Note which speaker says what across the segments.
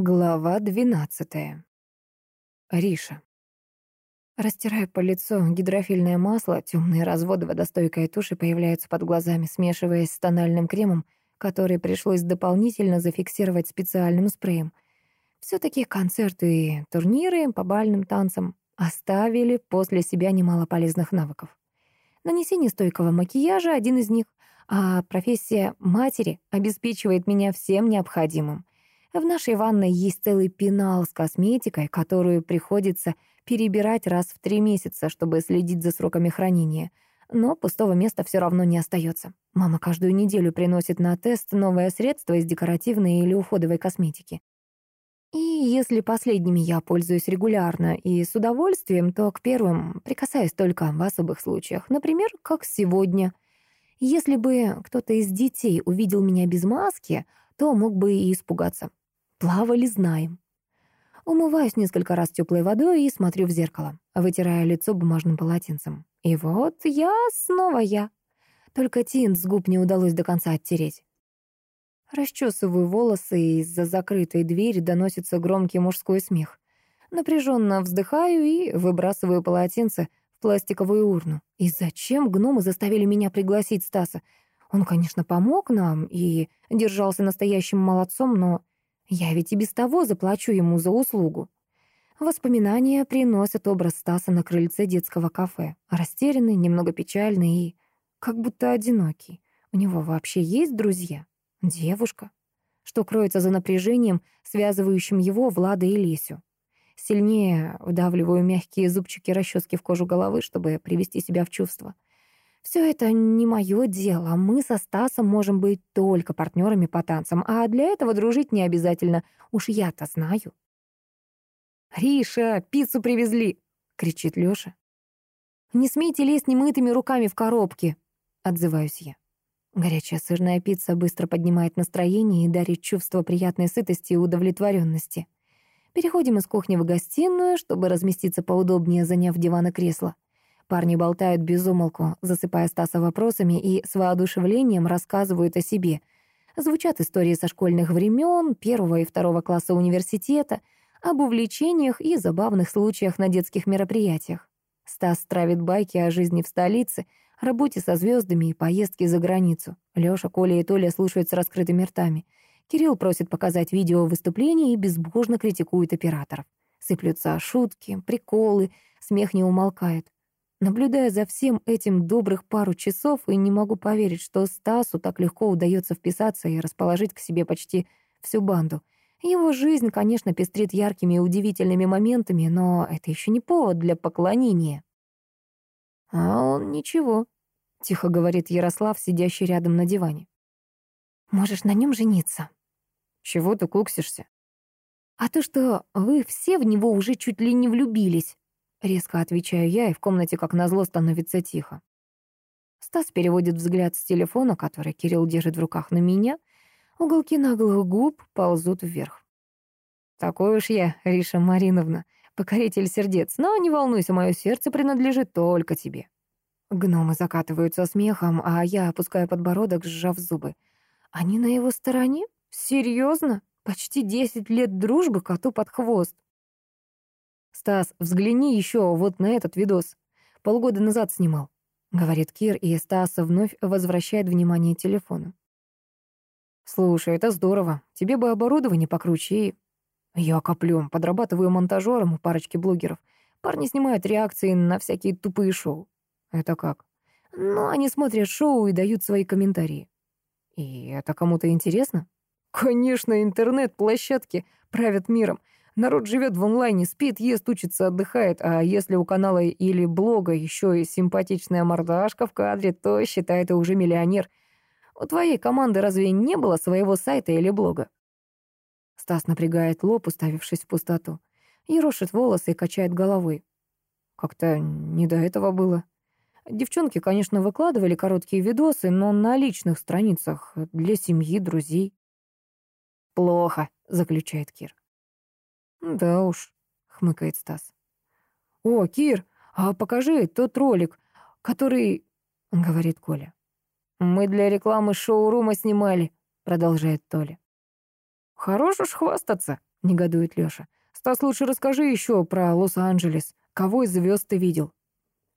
Speaker 1: Глава двенадцатая. Риша. Растираю по лицу гидрофильное масло, темные разводы водостойкой туши появляются под глазами, смешиваясь с тональным кремом, который пришлось дополнительно зафиксировать специальным спреем. Все-таки концерты и турниры по бальным танцам оставили после себя немало полезных навыков. Нанесение стойкого макияжа — один из них, а профессия матери обеспечивает меня всем необходимым. В нашей ванной есть целый пенал с косметикой, которую приходится перебирать раз в три месяца, чтобы следить за сроками хранения. Но пустого места все равно не остается. Мама каждую неделю приносит на тест новое средство из декоративной или уходовой косметики. И если последними я пользуюсь регулярно и с удовольствием, то к первым прикасаюсь только в особых случаях. Например, как сегодня. Если бы кто-то из детей увидел меня без маски, то мог бы и испугаться. Плавали, знаем. Умываюсь несколько раз теплой водой и смотрю в зеркало, вытирая лицо бумажным полотенцем. И вот я снова я. Только тинт с губ не удалось до конца оттереть. Расчесываю волосы, и из-за закрытой двери доносится громкий мужской смех. Напряженно вздыхаю и выбрасываю полотенце в пластиковую урну. И зачем гномы заставили меня пригласить Стаса? Он, конечно, помог нам и держался настоящим молодцом, но я ведь и без того заплачу ему за услугу. Воспоминания приносят образ Стаса на крыльце детского кафе. Растерянный, немного печальный и как будто одинокий. У него вообще есть друзья? Девушка? Что кроется за напряжением, связывающим его, Влада и Лесю? Сильнее вдавливаю мягкие зубчики расчески в кожу головы, чтобы привести себя в чувство. Все это не мое дело. Мы со Стасом можем быть только партнерами по танцам, а для этого дружить не обязательно. Уж я-то знаю. «Риша, пиццу привезли!» — кричит Лёша. «Не смейте лезть немытыми руками в коробке!» — отзываюсь я. Горячая сырная пицца быстро поднимает настроение и дарит чувство приятной сытости и удовлетворенности. Переходим из кухни в гостиную, чтобы разместиться поудобнее, заняв диван и кресло. Парни болтают без умолку, засыпая Стаса вопросами и с воодушевлением рассказывают о себе. Звучат истории со школьных времен, первого и второго класса университета, об увлечениях и забавных случаях на детских мероприятиях. Стас травит байки о жизни в столице, работе со звездами и поездке за границу. Лёша, Коля и Толя слушают с раскрытыми ртами. Кирилл просит показать видео выступления и безбожно критикует операторов. Сыплются шутки, приколы, смех не умолкает. Наблюдая за всем этим добрых пару часов, и не могу поверить, что Стасу так легко удается вписаться и расположить к себе почти всю банду. Его жизнь, конечно, пестрит яркими и удивительными моментами, но это еще не повод для поклонения. «А он ничего», — тихо говорит Ярослав, сидящий рядом на диване. «Можешь на нем жениться». «Чего ты куксишься?» «А то, что вы все в него уже чуть ли не влюбились». Резко отвечаю я, и в комнате, как назло, становится тихо. Стас переводит взгляд с телефона, который Кирилл держит в руках, на меня. Уголки наглых губ ползут вверх. «Такой уж я, Риша Мариновна, покоритель сердец, но не волнуйся, мое сердце принадлежит только тебе». Гномы закатываются смехом, а я опускаю подбородок, сжав зубы. Они на его стороне? Серьезно? Почти десять лет дружбы коту под хвост. «Стас, взгляни еще вот на этот видос. Полгода назад снимал», — говорит Кир, и Стас вновь возвращает внимание телефону. «Слушай, это здорово. Тебе бы оборудование покруче и...» «Я коплем, подрабатываю монтажером у парочки блогеров. Парни снимают реакции на всякие тупые шоу». «Это как?» «Ну, они смотрят шоу и дают свои комментарии». «И это кому-то интересно?» «Конечно, интернет-площадки правят миром. Народ живет в онлайне, спит, ест, учится, отдыхает, а если у канала или блога еще и симпатичная мордашка в кадре, то, считай, ты уже миллионер. У твоей команды разве не было своего сайта или блога? Стас напрягает лоб, уставившись в пустоту. Ерошит волосы и качает головой. Как-то не до этого было. Девчонки, конечно, выкладывали короткие видосы, но на личных страницах, для семьи, друзей. «Плохо», — заключает Кир. «Да уж», — хмыкает Стас. «О, Кир, а покажи тот ролик, который...» — говорит Коля. «Мы для рекламы шоурума снимали», — продолжает Толя. «Хорош уж хвастаться», — негодует Лёша. «Стас, лучше расскажи еще про Лос-Анджелес. Кого из звезд ты видел?»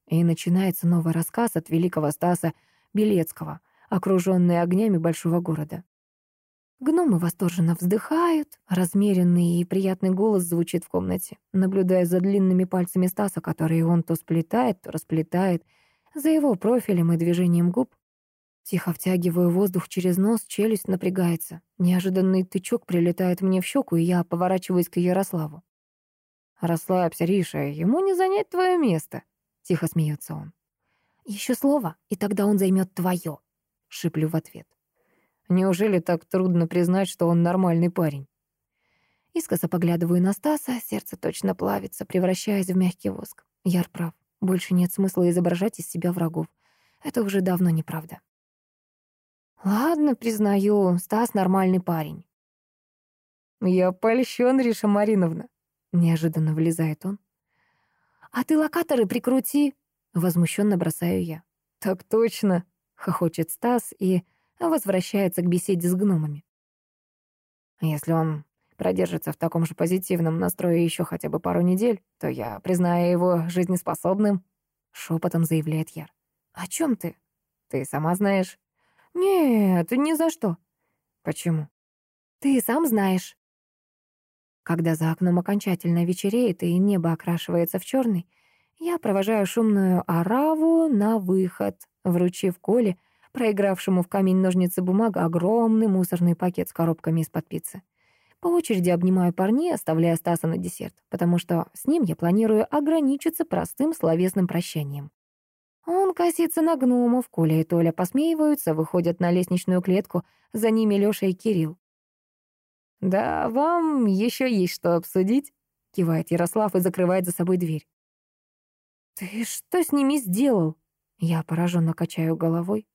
Speaker 1: И начинается новый рассказ от великого Стаса Белецкого, окруженный огнями большого города. Гномы восторженно вздыхают, размеренный и приятный голос звучит в комнате, наблюдая за длинными пальцами Стаса, которые он то сплетает, то расплетает, за его профилем и движением губ. Тихо втягиваю воздух через нос, челюсть напрягается. Неожиданный тычок прилетает мне в щеку, и я поворачиваюсь к Ярославу. «Расслабься, Риша, ему не занять твое место», — тихо смеется он. «Еще слово, и тогда он займет твое», — шиплю в ответ. Неужели так трудно признать, что он нормальный парень? Искоса поглядываю на Стаса, сердце точно плавится, превращаясь в мягкий воск. Яр прав. Больше нет смысла изображать из себя врагов. Это уже давно неправда. Ладно, признаю, Стас нормальный парень. Я польщен, Риша Мариновна. Неожиданно влезает он. А ты локаторы прикрути, возмущенно бросаю я. Так точно, хохочет Стас и возвращается к беседе с гномами. Если он продержится в таком же позитивном настрое еще хотя бы пару недель, то я признаю его жизнеспособным, — шепотом заявляет Яр. «О чем ты? Ты сама знаешь». «Нет, ни за что». «Почему?» «Ты сам знаешь». Когда за окном окончательно вечереет и небо окрашивается в черный, я провожаю шумную ораву на выход, вручив Коле проигравшему в камень ножницы бумага огромный мусорный пакет с коробками из-под пиццы. По очереди обнимаю парней, оставляя Стаса на десерт, потому что с ним я планирую ограничиться простым словесным прощанием. Он косится на гномов, Коля и Толя посмеиваются, выходят на лестничную клетку, за ними Лёша и Кирилл. «Да, вам еще есть что обсудить», — кивает Ярослав и закрывает за собой дверь. «Ты что с ними сделал?» Я пораженно качаю головой.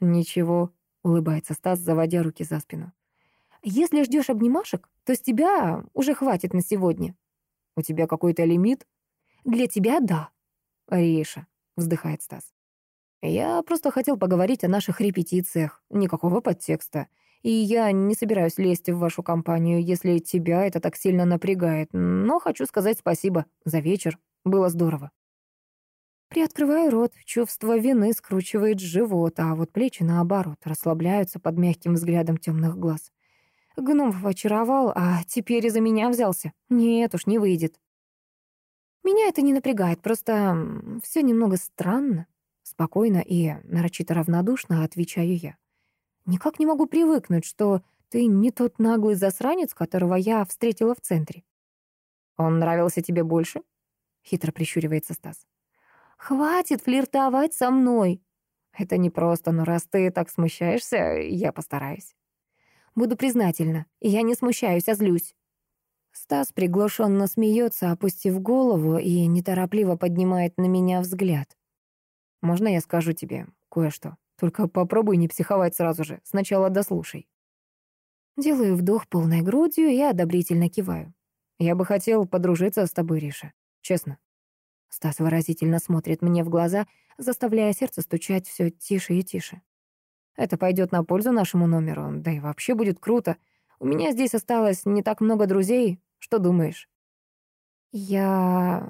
Speaker 1: «Ничего», — улыбается Стас, заводя руки за спину. «Если ждешь обнимашек, то с тебя уже хватит на сегодня». «У тебя какой-то лимит?» «Для тебя — да». «Риша», — вздыхает Стас. «Я просто хотел поговорить о наших репетициях. Никакого подтекста. И я не собираюсь лезть в вашу компанию, если тебя это так сильно напрягает. Но хочу сказать спасибо за вечер. Было здорово». Приоткрываю рот, чувство вины скручивает живот, а вот плечи, наоборот, расслабляются под мягким взглядом темных глаз. Гномов очаровал, а теперь из-за меня взялся. Нет уж, не выйдет. Меня это не напрягает, просто все немного странно. Спокойно и нарочито равнодушно отвечаю я. Никак не могу привыкнуть, что ты не тот наглый засранец, которого я встретила в центре. Он нравился тебе больше? Хитро прищуривается Стас. Хватит флиртовать со мной. Это непросто, но раз ты так смущаешься, я постараюсь. Буду признательна. Я не смущаюсь, а злюсь. Стас приглушенно смеется, опустив голову, и неторопливо поднимает на меня взгляд. «Можно я скажу тебе кое-что? Только попробуй не психовать сразу же. Сначала дослушай». Делаю вдох полной грудью и одобрительно киваю. «Я бы хотел подружиться с тобой, Риша. Честно». Стас выразительно смотрит мне в глаза, заставляя сердце стучать все тише и тише. Это пойдет на пользу нашему номеру, да и вообще будет круто. У меня здесь осталось не так много друзей. Что думаешь? Я...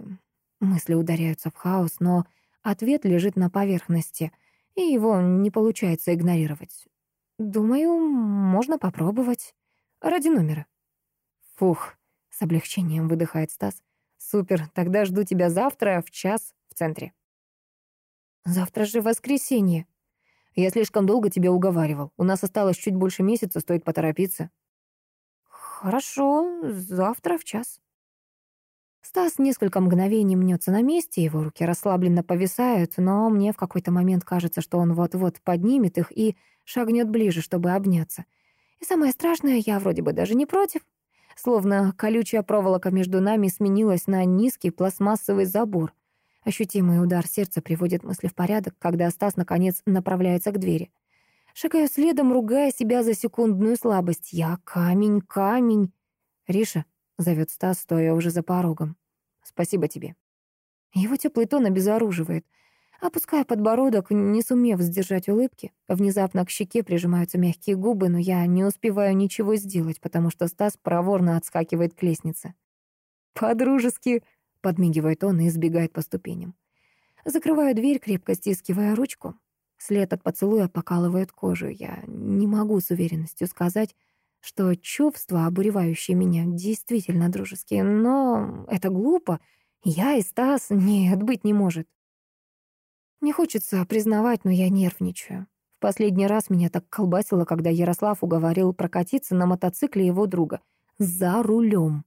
Speaker 1: Мысли ударяются в хаос, но ответ лежит на поверхности, и его не получается игнорировать. Думаю, можно попробовать. Ради номера. Фух, с облегчением выдыхает Стас. Супер, тогда жду тебя завтра в час в центре. Завтра же воскресенье. Я слишком долго тебя уговаривал. У нас осталось чуть больше месяца, стоит поторопиться. Хорошо, завтра в час. Стас несколько мгновений мнется на месте, его руки расслабленно повисают, но мне в какой-то момент кажется, что он вот-вот поднимет их и шагнет ближе, чтобы обняться. И самое страшное, я вроде бы даже не против. Словно колючая проволока между нами сменилась на низкий пластмассовый забор. Ощутимый удар сердца приводит мысли в порядок, когда Стас, наконец, направляется к двери. Шагаю следом, ругая себя за секундную слабость. «Я камень, камень!» «Риша», — зовет Стас, стоя уже за порогом. «Спасибо тебе». Его теплый тон обезоруживает. Опуская подбородок, не сумев сдержать улыбки, внезапно к щеке прижимаются мягкие губы, но я не успеваю ничего сделать, потому что Стас проворно отскакивает к лестнице. «По-дружески!» — подмигивает он и избегает по ступеням. Закрываю дверь, крепко стискивая ручку. След от поцелуя покалывает кожу. Я не могу с уверенностью сказать, что чувства, обуревающие меня, действительно дружеские, но это глупо. Я и Стас нет, быть не может. Не хочется признавать, но я нервничаю. В последний раз меня так колбасило, когда Ярослав уговорил прокатиться на мотоцикле его друга. За рулем.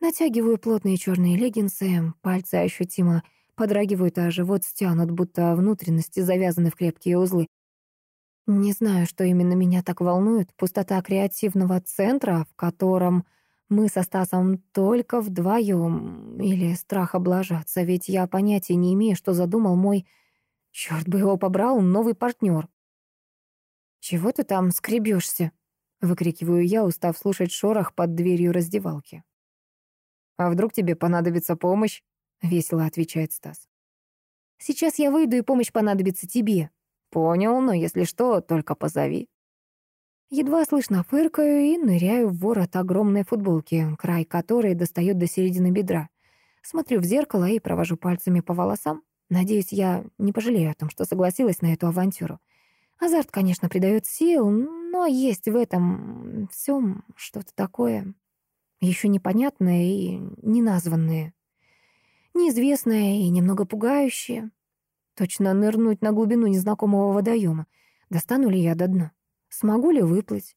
Speaker 1: Натягиваю плотные черные леггинсы, пальцы ощутимо подрагивают, а живот стянут, будто внутренности завязаны в крепкие узлы. Не знаю, что именно меня так волнует. Пустота креативного центра, в котором мы со Стасом только вдвоем, или страх облажаться, ведь я понятия не имею, что задумал мой Черт бы его побрал, новый партнер. «Чего ты там скребешься?» — выкрикиваю я, устав слушать шорох под дверью раздевалки. «А вдруг тебе понадобится помощь?» — весело отвечает Стас. «Сейчас я выйду, и помощь понадобится тебе». «Понял, но если что, только позови». Едва слышно фыркаю и ныряю в ворот огромной футболки, край которой достает до середины бедра. Смотрю в зеркало и провожу пальцами по волосам. Надеюсь, я не пожалею о том, что согласилась на эту авантюру. Азарт, конечно, придает сил, но есть в этом всем что-то такое еще непонятное и неназванное. Неизвестное и немного пугающее. Точно нырнуть на глубину незнакомого водоема. Достану ли я до дна? Смогу ли выплыть?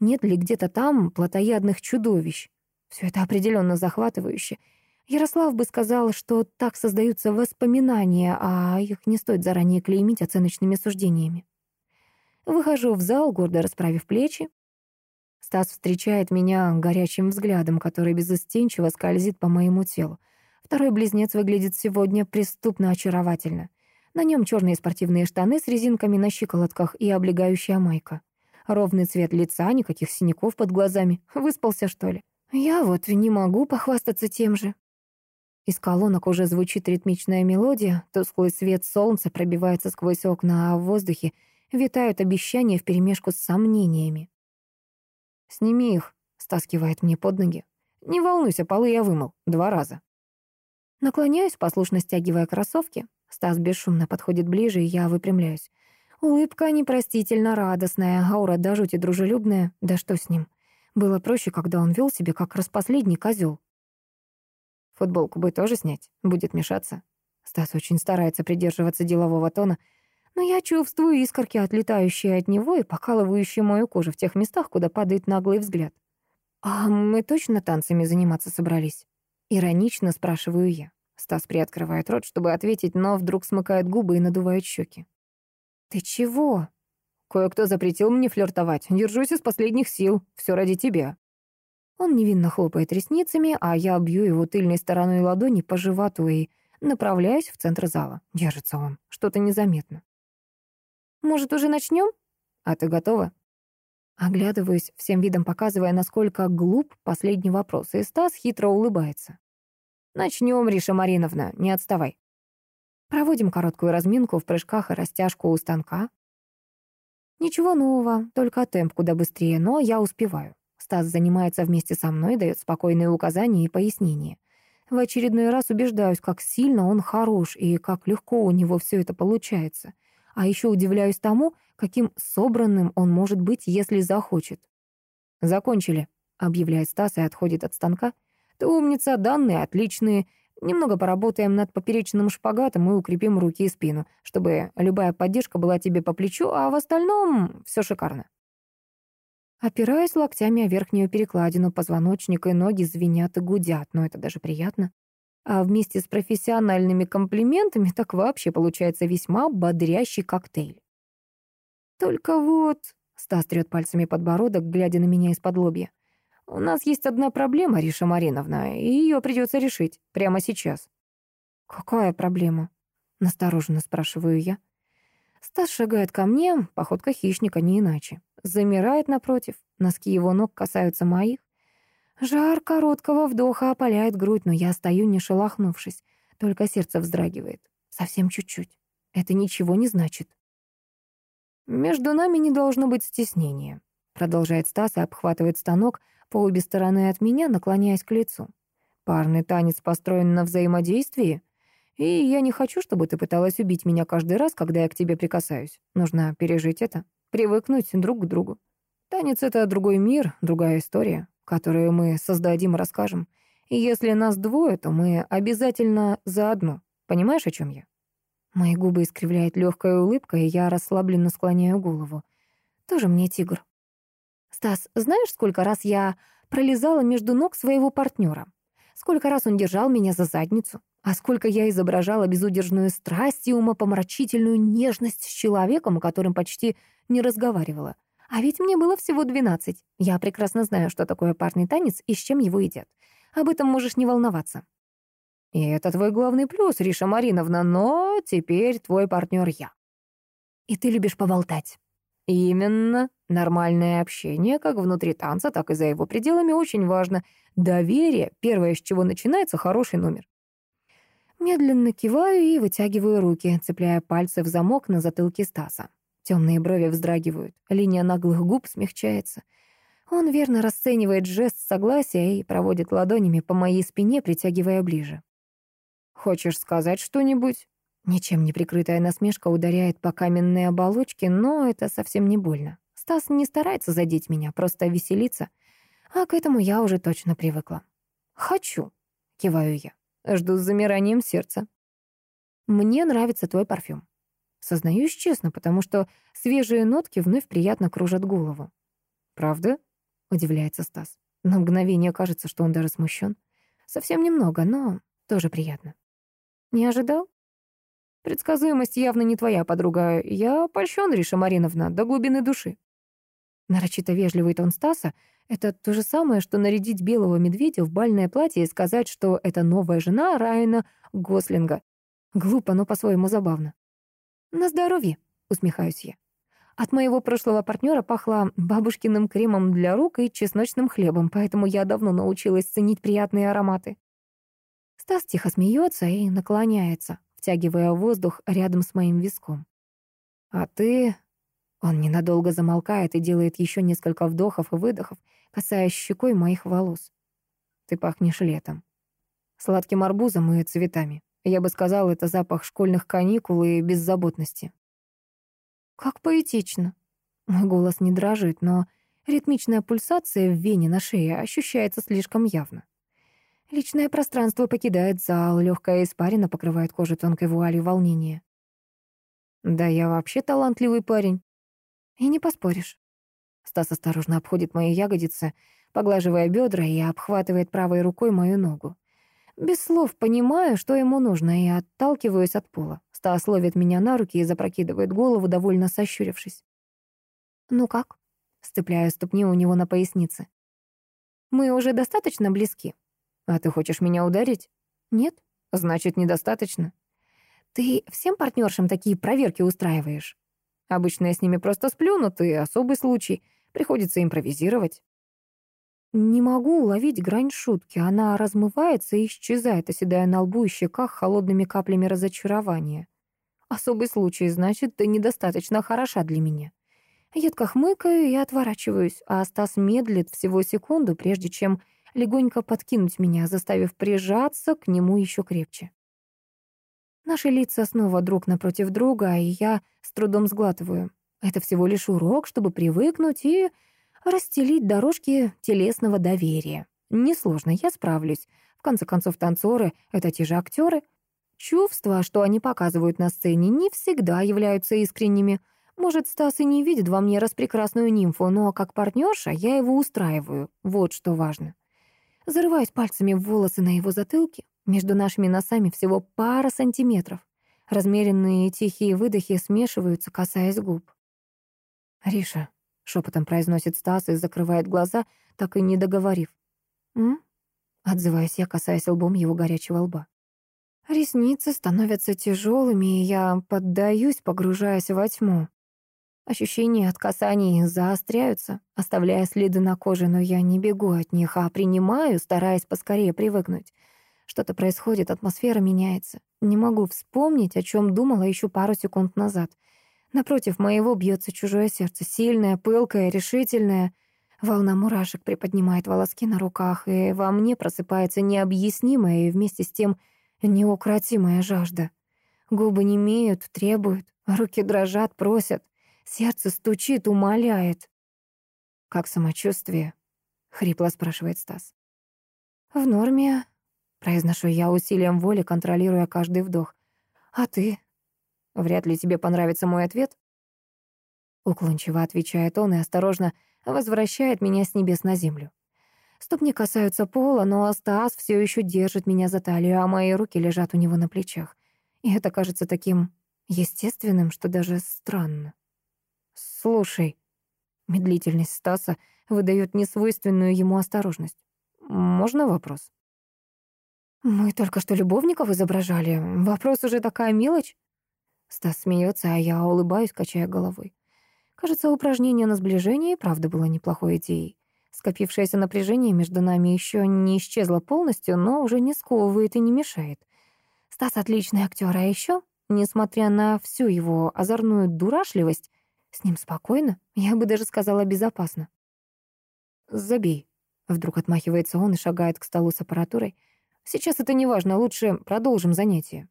Speaker 1: Нет ли где-то там плотоядных чудовищ? Все это определенно захватывающе — Ярослав бы сказал, что так создаются воспоминания, а их не стоит заранее клеймить оценочными суждениями. Выхожу в зал, гордо расправив плечи. Стас встречает меня горячим взглядом, который безостенчиво скользит по моему телу. Второй близнец выглядит сегодня преступно очаровательно. На нем черные спортивные штаны с резинками на щиколотках и облегающая майка. Ровный цвет лица, никаких синяков под глазами. Выспался, что ли? Я вот не могу похвастаться тем же. Из колонок уже звучит ритмичная мелодия, тусклый свет солнца пробивается сквозь окна, а в воздухе витают обещания вперемешку с сомнениями. «Сними их», — стаскивает мне под ноги. «Не волнуйся, полы я вымыл. Два раза». Наклоняюсь, послушно стягивая кроссовки. Стас бесшумно подходит ближе, и я выпрямляюсь. Улыбка непростительно радостная, аура до жути дружелюбная. Да что с ним? Было проще, когда он вел себя как распоследний козел. Футболку бы тоже снять, будет мешаться. Стас очень старается придерживаться делового тона, но я чувствую искорки, отлетающие от него и покалывающие мою кожу в тех местах, куда падает наглый взгляд. «А мы точно танцами заниматься собрались?» Иронично спрашиваю я. Стас приоткрывает рот, чтобы ответить, но вдруг смыкает губы и надувает щеки. «Ты чего?» «Кое-кто запретил мне флиртовать. Держусь из последних сил. Все ради тебя». Он невинно хлопает ресницами, а я бью его тыльной стороной ладони по животу и направляюсь в центр зала. Держится он. Что-то незаметно. «Может, уже начнем? А ты готова?» Оглядываюсь, всем видом показывая, насколько глуп последний вопрос, и Стас хитро улыбается. «Начнем, Риша Мариновна, не отставай». Проводим короткую разминку в прыжках и растяжку у станка. Ничего нового, только темп куда быстрее, но я успеваю. Стас занимается вместе со мной, дает спокойные указания и пояснения. В очередной раз убеждаюсь, как сильно он хорош и как легко у него все это получается. А еще удивляюсь тому, каким собранным он может быть, если захочет. «Закончили», — объявляет Стас и отходит от станка. «Ты умница, данные отличные. Немного поработаем над поперечным шпагатом и укрепим руки и спину, чтобы любая поддержка была тебе по плечу, а в остальном все шикарно». Опираясь локтями о верхнюю перекладину позвоночника, и ноги звенят и гудят, но это даже приятно. А вместе с профессиональными комплиментами так вообще получается весьма бодрящий коктейль. «Только вот...» — Стас трет пальцами подбородок, глядя на меня из-под лобья. «У нас есть одна проблема, Риша Мариновна, и ее придется решить прямо сейчас». «Какая проблема?» — настороженно спрашиваю я. Стас шагает ко мне, походка хищника, не иначе. Замирает напротив, носки его ног касаются моих. Жар короткого вдоха опаляет грудь, но я стою, не шелохнувшись. Только сердце вздрагивает. Совсем чуть-чуть. это ничего не значит. «Между нами не должно быть стеснения», — продолжает Стас и обхватывает станок по обе стороны от меня, наклоняясь к лицу. «Парный танец построен на взаимодействии, и я не хочу, чтобы ты пыталась убить меня каждый раз, когда я к тебе прикасаюсь. Нужно пережить это, привыкнуть друг к другу. Танец — это другой мир, другая история, которую мы создадим и расскажем. И если нас двое, то мы обязательно заодно. Понимаешь, о чем я?» Мои губы искривляет легкая улыбка, и я расслабленно склоняю голову. Тоже мне тигр. «Стас, знаешь, сколько раз я пролезала между ног своего партнера? Сколько раз он держал меня за задницу? А сколько я изображала безудержную страсть и умопомрачительную нежность с человеком, о котором почти не разговаривала? А ведь мне было всего двенадцать. Я прекрасно знаю, что такое парный танец и с чем его едят. Об этом можешь не волноваться. И это твой главный плюс, Риша Мариновна, но теперь твой партнер я. И ты любишь поболтать. Именно. Нормальное общение, как внутри танца, так и за его пределами, очень важно. Доверие — первое, с чего начинается хороший номер. Медленно киваю и вытягиваю руки, цепляя пальцы в замок на затылке Стаса. Темные брови вздрагивают, линия наглых губ смягчается. Он верно расценивает жест согласия и проводит ладонями по моей спине, притягивая ближе. «Хочешь сказать что-нибудь?» Ничем не прикрытая насмешка ударяет по каменной оболочке, но это совсем не больно. Стас не старается задеть меня, просто веселиться. А к этому я уже точно привыкла. «Хочу», — киваю я. Жду с замиранием сердца. «Мне нравится твой парфюм». Сознаюсь честно, потому что свежие нотки вновь приятно кружат голову. «Правда?» — удивляется Стас. На мгновение кажется, что он даже смущен. Совсем немного, но тоже приятно. Не ожидал? Предсказуемость явно не твоя подруга. Я польщен, Риша Мариновна, до глубины души. Нарочито вежливый тон Стаса — это то же самое, что нарядить белого медведя в бальное платье и сказать, что это новая жена Райана Гослинга. Глупо, но по-своему забавно. «На здоровье», — усмехаюсь я. От моего прошлого партнера пахло бабушкиным кремом для рук и чесночным хлебом, поэтому я давно научилась ценить приятные ароматы. Стас тихо смеется и наклоняется, втягивая воздух рядом с моим виском. «А ты...» Он ненадолго замолкает и делает еще несколько вдохов и выдохов, касаясь щекой моих волос. «Ты пахнешь летом. Сладким арбузом и цветами. Я бы сказал, это запах школьных каникул и беззаботности». «Как поэтично». Мой голос не дрожит, но ритмичная пульсация в вене на шее ощущается слишком явно. Личное пространство покидает зал, легкая испарина покрывает кожу тонкой вуалью волнения. Да я вообще талантливый парень. И не поспоришь. Стас осторожно обходит мои ягодицы, поглаживая бедра и обхватывает правой рукой мою ногу. Без слов понимаю, что ему нужно, и отталкиваюсь от пола. Стас ловит меня на руки и запрокидывает голову, довольно сощурившись. «Ну как?» — сцепляю ступни у него на пояснице. «Мы уже достаточно близки?» «А ты хочешь меня ударить?» «Нет». «Значит, недостаточно». «Ты всем партнершам такие проверки устраиваешь?» «Обычно я с ними просто сплю, но ты особый случай. Приходится импровизировать». Не могу уловить грань шутки. Она размывается и исчезает, оседая на лбу и щеках холодными каплями разочарования. Особый случай, значит, ты недостаточно хороша для меня. Едко хмыкаю и отворачиваюсь, а Стас медлит всего секунду, прежде чем легонько подкинуть меня, заставив прижаться к нему еще крепче. Наши лица снова друг напротив друга, и я с трудом сглатываю. Это всего лишь урок, чтобы привыкнуть и расстелить дорожки телесного доверия. Несложно, я справлюсь. В конце концов, танцоры — это те же актеры. Чувства, что они показывают на сцене, не всегда являются искренними. Может, Стас и не видит во мне распрекрасную нимфу, но как партнерша я его устраиваю. Вот что важно. Зарываюсь пальцами в волосы на его затылке. Между нашими носами всего пара сантиметров. Размеренные тихие выдохи смешиваются, касаясь губ. «Риша», — шепотом произносит Стас и закрывает глаза, так и не договорив. «М?» — отзываюсь я, касаясь лбом его горячего лба. Ресницы становятся тяжелыми, и я поддаюсь, погружаясь во тьму. Ощущения от касаний заостряются, оставляя следы на коже, но я не бегу от них, а принимаю, стараясь поскорее привыкнуть. Что-то происходит, атмосфера меняется. Не могу вспомнить, о чем думала еще пару секунд назад. Напротив моего бьется чужое сердце, сильное, пылкое, решительное. Волна мурашек приподнимает волоски на руках, и во мне просыпается необъяснимая и вместе с тем неукротимая жажда. Губы не имеют, требуют, руки дрожат, просят. Сердце стучит, умоляет. «Как самочувствие?» — хрипло спрашивает Стас. «В норме», — произношу я усилием воли, контролируя каждый вдох. «А ты?» «Вряд ли тебе понравится мой ответ?» Уклончиво отвечает он и осторожно возвращает меня с небес на землю. Ступни касаются пола, но Стас все еще держит меня за талию, а мои руки лежат у него на плечах. И это кажется таким естественным, что даже странно. «Слушай», — медлительность Стаса выдает несвойственную ему осторожность. «Можно вопрос?» «Мы только что любовников изображали. Вопрос уже такая мелочь?» Стас смеется, а я улыбаюсь, качая головой. Кажется, упражнение на сближение и правда было неплохой идеей. Скопившееся напряжение между нами еще не исчезло полностью, но уже не сковывает и не мешает. Стас отличный актер, а еще, несмотря на всю его озорную дурашливость, с ним спокойно, я бы даже сказала безопасно. «Забей», — вдруг отмахивается он и шагает к столу с аппаратурой. «Сейчас это не важно, лучше продолжим занятие».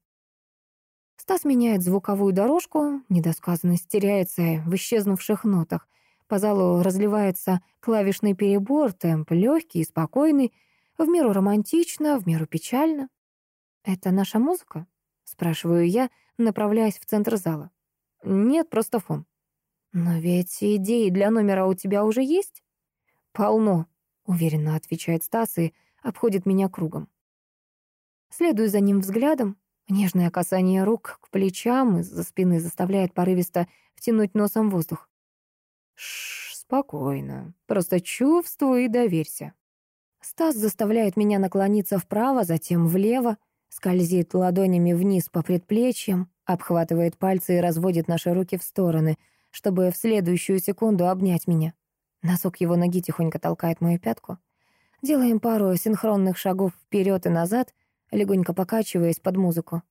Speaker 1: Стас меняет звуковую дорожку, недосказанность теряется в исчезнувших нотах. По залу разливается клавишный перебор, темп легкий и спокойный, в меру романтично, в меру печально. «Это наша музыка?» — спрашиваю я, направляясь в центр зала. «Нет, просто фон». «Но ведь идеи для номера у тебя уже есть?» «Полно», — уверенно отвечает Стас и обходит меня кругом. Следую за ним взглядом. Нежное касание рук к плечам из-за спины заставляет порывисто втянуть носом воздух. Шш, спокойно. Просто чувствуй и доверься. Стас заставляет меня наклониться вправо, затем влево, скользит ладонями вниз по предплечьям, обхватывает пальцы и разводит наши руки в стороны, чтобы в следующую секунду обнять меня. Носок его ноги тихонько толкает мою пятку. Делаем пару синхронных шагов вперед и назад, легонько покачиваясь под музыку.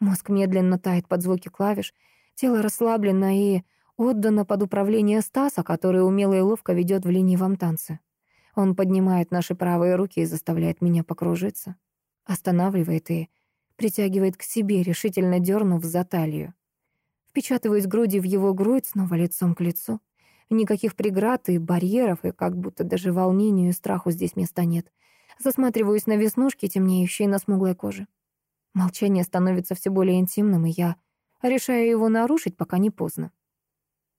Speaker 1: Мозг медленно тает под звуки клавиш, тело расслаблено и отдано под управление Стаса, который умело и ловко ведет в ленивом танце. Он поднимает наши правые руки и заставляет меня покружиться. Останавливает и притягивает к себе, решительно дернув за талию. Впечатываюсь грудью в его грудь, снова лицом к лицу. Никаких преград и барьеров, и как будто даже волнению и страху здесь места нет. Засматриваюсь на веснушки, темнеющие на смуглой коже. Молчание становится все более интимным, и я решаю его нарушить, пока не поздно.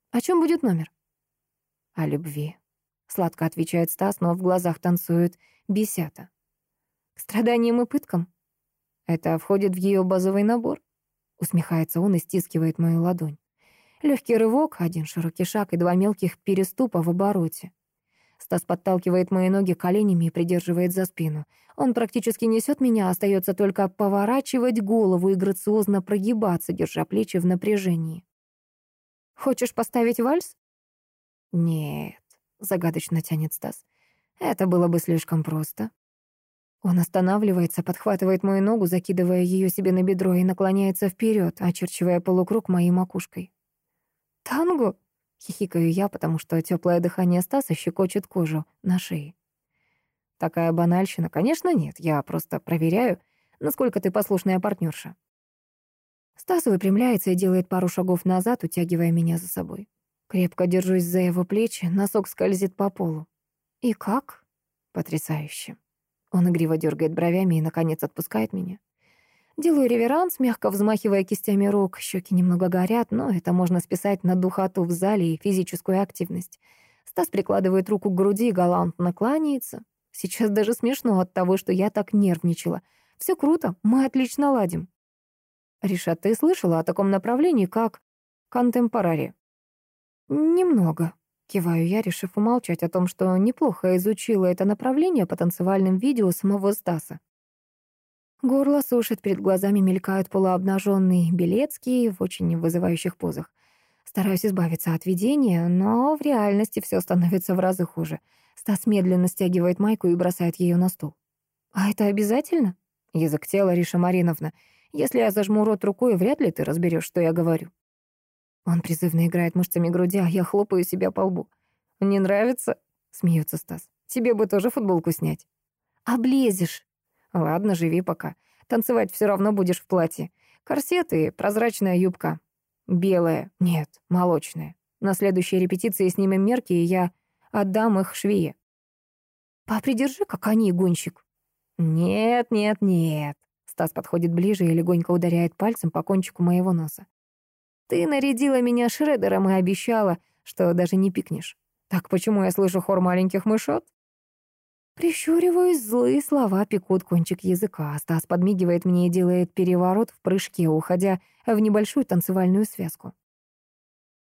Speaker 1: «О чем будет номер?» «О любви», — сладко отвечает Стас, но в глазах танцует бесята. «К страданиям и пыткам?» «Это входит в ее базовый набор», — усмехается он и стискивает мою ладонь. Легкий рывок, один широкий шаг и два мелких переступа в обороте. Стас подталкивает мои ноги коленями и придерживает за спину. Он практически несет меня, остается только поворачивать голову и грациозно прогибаться, держа плечи в напряжении. «Хочешь поставить вальс?» «Нет», — загадочно тянет Стас. «Это было бы слишком просто». Он останавливается, подхватывает мою ногу, закидывая ее себе на бедро и наклоняется вперед, очерчивая полукруг моей макушкой. «Танго?» — хихикаю я, потому что теплое дыхание Стаса щекочет кожу на шее. Такая банальщина, конечно, нет. Я просто проверяю, насколько ты послушная партнерша. Стас выпрямляется и делает пару шагов назад, утягивая меня за собой. Крепко держусь за его плечи, носок скользит по полу. «И как?» «Потрясающе». Он игриво дергает бровями и, наконец, отпускает меня. Делаю реверанс, мягко взмахивая кистями рук. Щеки немного горят, но это можно списать на духоту в зале и физическую активность. Стас прикладывает руку к груди и галантно кланяется. Сейчас даже смешно от того, что я так нервничала. Все круто, мы отлично ладим. Риша, ты слышала о таком направлении, как контемпорари? Немного. Киваю я, решив умолчать о том, что неплохо изучила это направление по танцевальным видео самого Стаса. Горло сушит, перед глазами мелькают полуобнаженные Белецкие в очень вызывающих позах. Стараюсь избавиться от видения, но в реальности все становится в разы хуже. Стас медленно стягивает майку и бросает ее на стол. «А это обязательно?» Язык тела, Риша Мариновна. Если я зажму рот рукой, вряд ли ты разберешь, что я говорю. Он призывно играет мышцами груди, а я хлопаю себя по лбу. «Не нравится?» — смеется Стас. «Тебе бы тоже футболку снять». «Облезешь». «Ладно, живи пока. Танцевать все равно будешь в платье. Корсет и прозрачная юбка. Белая. Нет, молочная. На следующей репетиции снимем мерки, и я отдам их швее». «Попридержи, как они, гонщик». «Нет, нет, нет». Стас подходит ближе и легонько ударяет пальцем по кончику моего носа. «Ты нарядила меня шредером и обещала, что даже не пикнешь. Так почему я слышу хор маленьких мышот? Прищуриваюсь, злые слова пекут кончик языка. Стас подмигивает мне и делает переворот в прыжке, уходя в небольшую танцевальную связку.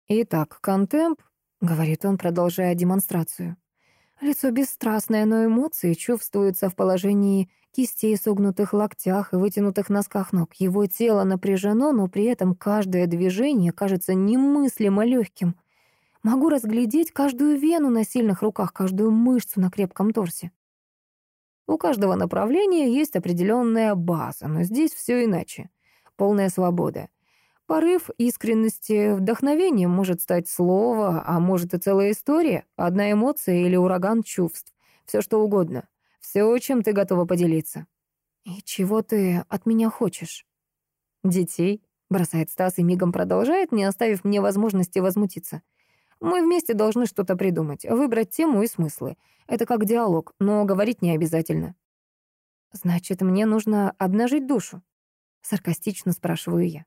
Speaker 1: «Итак, контемп», — говорит он, продолжая демонстрацию. Лицо бесстрастное, но эмоции чувствуются в положении кистей, согнутых локтях и вытянутых носках ног. Его тело напряжено, но при этом каждое движение кажется немыслимо легким. Могу разглядеть каждую вену на сильных руках, каждую мышцу на крепком торсе. У каждого направления есть определенная база, но здесь все иначе. Полная свобода. Порыв искренности, вдохновением может стать слово, а может и целая история, одна эмоция или ураган чувств. Все что угодно. Все, чем ты готова поделиться. «И чего ты от меня хочешь?» «Детей», — бросает Стас и мигом продолжает, не оставив мне возможности возмутиться. Мы вместе должны что-то придумать, выбрать тему и смыслы. Это как диалог, но говорить не обязательно. Значит, мне нужно обнажить душу? Саркастично спрашиваю я.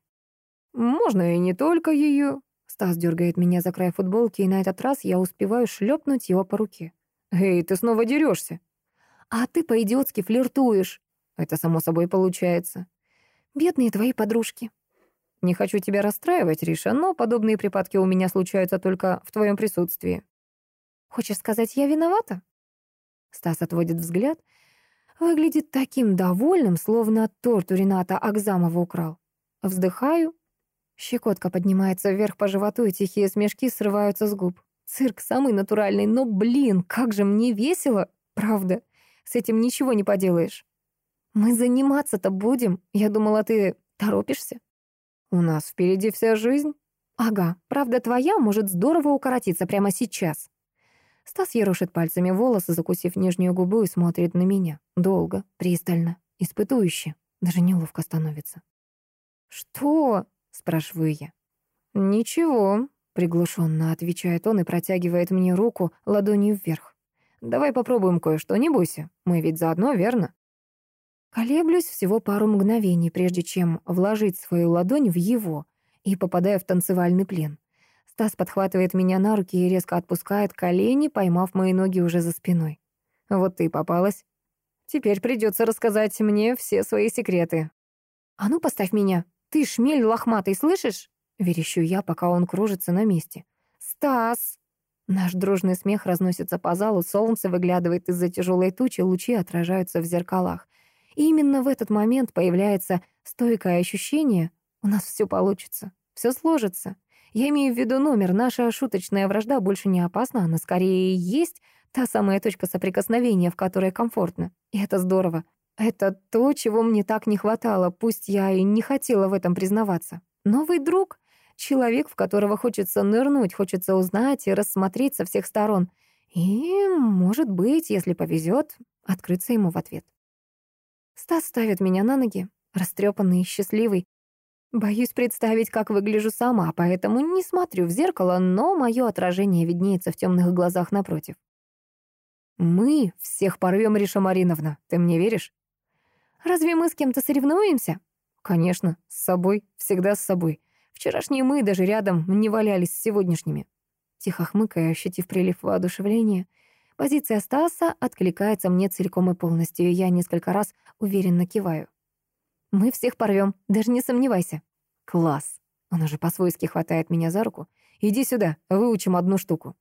Speaker 1: Можно и не только ее. Стас дергает меня за край футболки, и на этот раз я успеваю шлепнуть его по руке. «Эй, ты снова дерешься. «А ты по-идиотски флиртуешь». «Это само собой получается». «Бедные твои подружки». Не хочу тебя расстраивать, Риша, но подобные припадки у меня случаются только в твоем присутствии. Хочешь сказать, я виновата? Стас отводит взгляд. Выглядит таким довольным, словно торт у Рената Акзамова украл. Вздыхаю. Щекотка поднимается вверх по животу, и тихие смешки срываются с губ. Цирк самый натуральный, но, блин, как же мне весело. Правда, с этим ничего не поделаешь. Мы заниматься-то будем. Я думала, ты торопишься. «У нас впереди вся жизнь?» «Ага, правда твоя может здорово укоротиться прямо сейчас». Стас ерошит пальцами волосы, закусив нижнюю губу и смотрит на меня. Долго, пристально, испытующе. Даже неловко становится. «Что?» — спрашиваю я. «Ничего», — приглушенно отвечает он и протягивает мне руку ладонью вверх. «Давай попробуем кое-что, не бойся. Мы ведь заодно, верно?» Колеблюсь всего пару мгновений, прежде чем вложить свою ладонь в его, и попадаю в танцевальный плен. Стас подхватывает меня на руки и резко отпускает колени, поймав мои ноги уже за спиной. Вот ты попалась. Теперь придется рассказать мне все свои секреты. «А ну, поставь меня! Ты шмель лохматый, слышишь?» Верещу я, пока он кружится на месте. «Стас!» Наш дружный смех разносится по залу, солнце выглядывает из-за тяжелой тучи, лучи отражаются в зеркалах. И именно в этот момент появляется стойкое ощущение, у нас все получится, все сложится. Я имею в виду номер, наша шуточная вражда больше не опасна, она скорее есть та самая точка соприкосновения, в которой комфортно. И это здорово. Это то, чего мне так не хватало, пусть я и не хотела в этом признаваться. Новый друг — человек, в которого хочется нырнуть, хочется узнать и рассмотреть со всех сторон. И, может быть, если повезет, открыться ему в ответ. Стас ставит меня на ноги, растрепанный и счастливый. Боюсь представить, как выгляжу сама, поэтому не смотрю в зеркало, но мое отражение виднеется в темных глазах напротив. «Мы всех порвем, Риша Мариновна, ты мне веришь?» «Разве мы с кем-то соревнуемся?» «Конечно, с собой, всегда с собой. Вчерашние мы даже рядом не валялись с сегодняшними». Тихо хмыкая, ощутив прилив воодушевления, Позиция Стаса откликается мне целиком и полностью, и я несколько раз уверенно киваю. «Мы всех порвем, даже не сомневайся». «Класс!» Он уже по-свойски хватает меня за руку. «Иди сюда, выучим одну штуку».